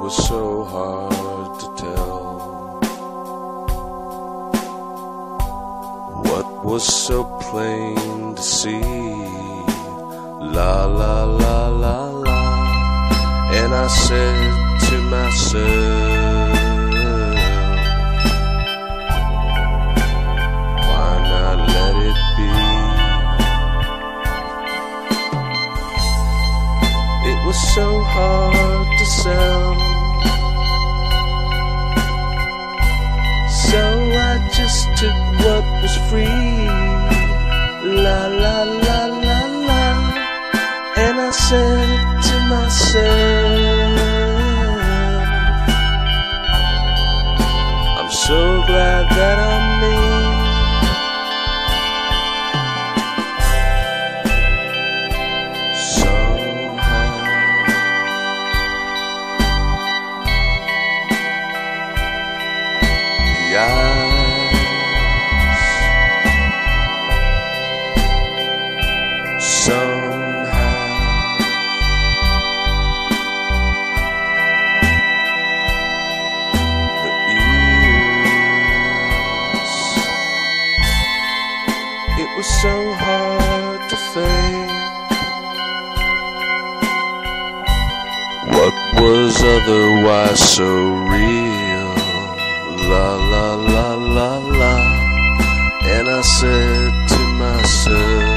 was so hard to tell. What was so plain to see? La la la la la. And I said to myself, Why not let it be? It was so hard to sell. Just took what was free. La la la la la. And I said to myself, I'm so glad that I'm what was otherwise so real? La la la la la. And I said to myself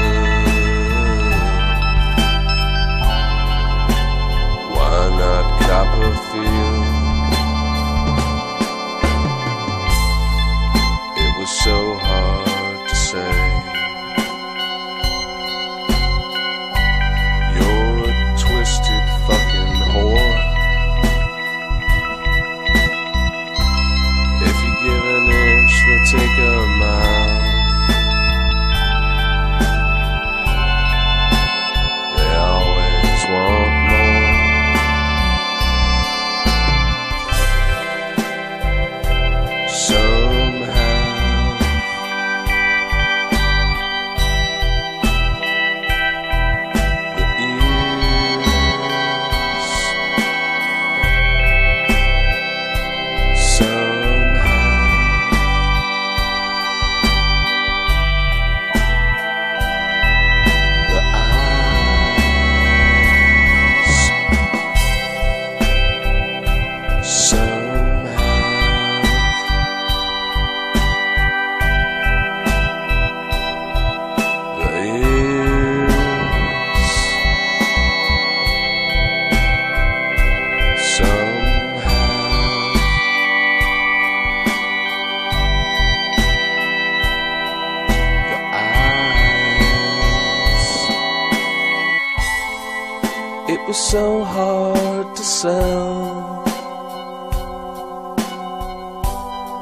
it was so hard to sell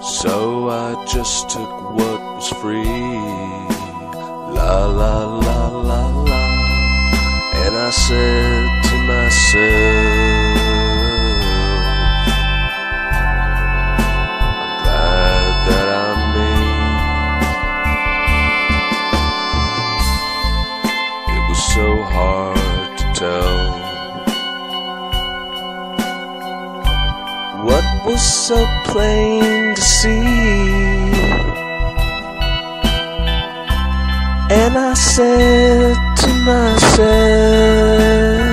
so I just took what was free La la la la la. And I said to myself, I'm glad that I'm me. It was so hard to tell. Was so plain to see? And I said to myself,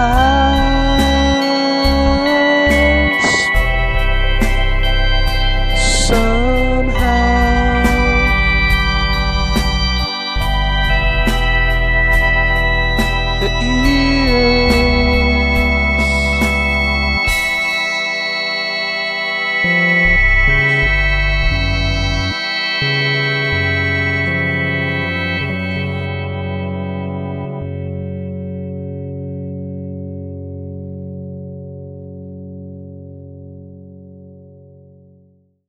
eyes